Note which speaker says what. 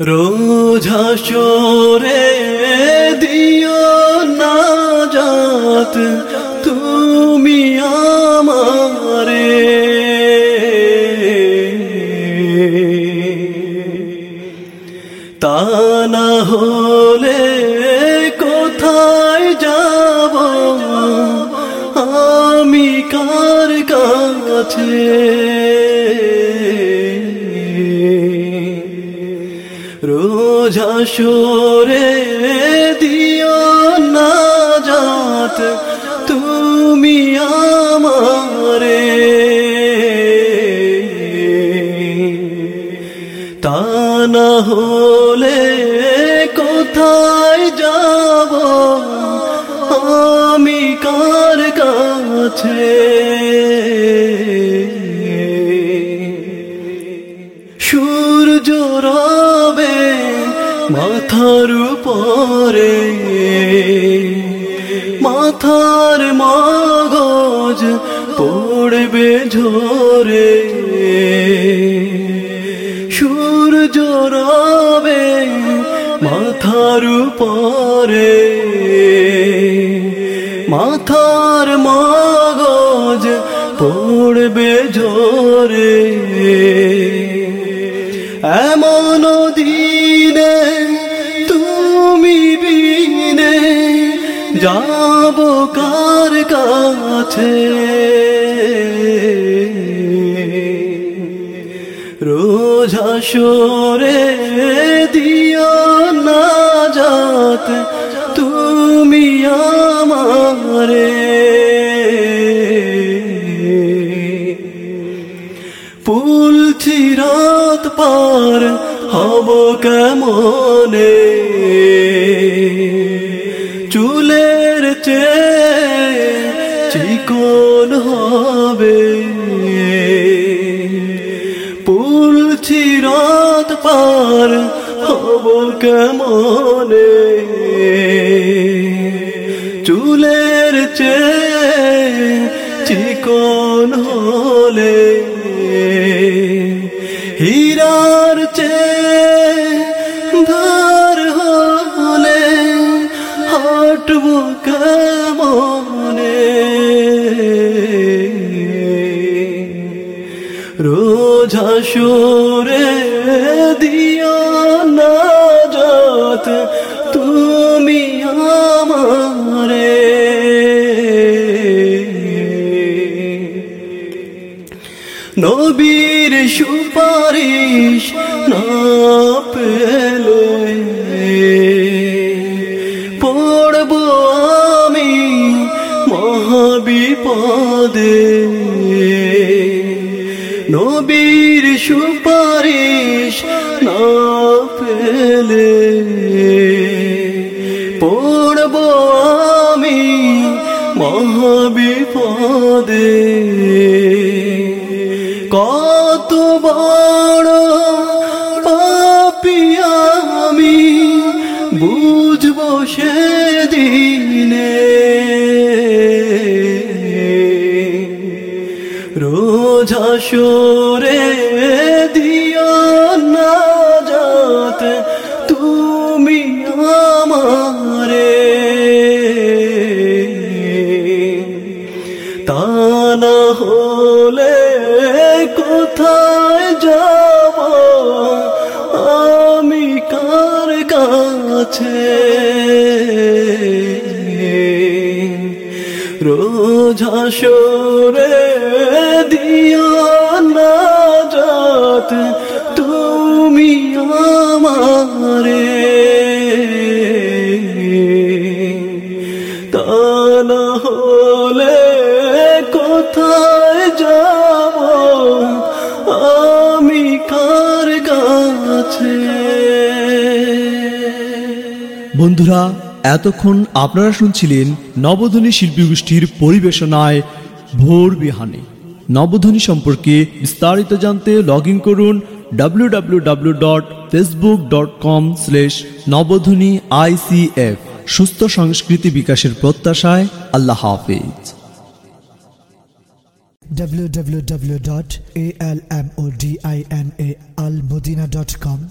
Speaker 1: রোজা শোরে দিও না যাত তুমি আমারে। তা না হলে কোথায় যাব? আমি কার কাছে? রোজা সরে দিও না যাত তুমি আমারে। তা না হলে কোথায় যাব আমি কার কাছে? সূর্য রবে মাথার উপরে, মাথার মগজ পড়বে ঝরে। সূর্য রবে মাথার উপরে, মাথার মগজ পড়বে ঝরে। এমন দিনে যাব কার কাছে? রোজা সরে দিও না যাত তুমি আমারে। পুল চিরাত পার হব কেমনে? চুলের চে চিকন হবে। পুল চিরাত পার হব কেমনে? চুলের চে চিকন হলে হীরার হাটব কেমনে। রোজা সরে দিও না যাত তুমি আমারে। নবীর সুপারিশ না মহাবিপদে নবীর সুপারিশ না পেলে পড়ব আমি মহাবিপদে। কত বড় রোজা সরে দিও না যাত তুমি আমারে। তা না হলে কোথায় যাব? আমি কার কাছে? রোজা সরে তুমি আমারে। হলে কোথায় যাব? আমি কার কাছে?
Speaker 2: বন্ধুরা, এতক্ষণ আপনারা শুনছিলেন নবধ্বনি শিল্পী গোষ্ঠীর পরিবেশনায় ভোর বিহানে। নবধ্বনি সম্পর্কে বিস্তারিত জানতে লগ করুন স্লেশ নবধ্বনি আইসিএফ সুস্থ সংস্কৃতি বিকাশের প্রত্যাশায় আল্লাহ হাফিজ।
Speaker 3: www.almodinaalmodina.com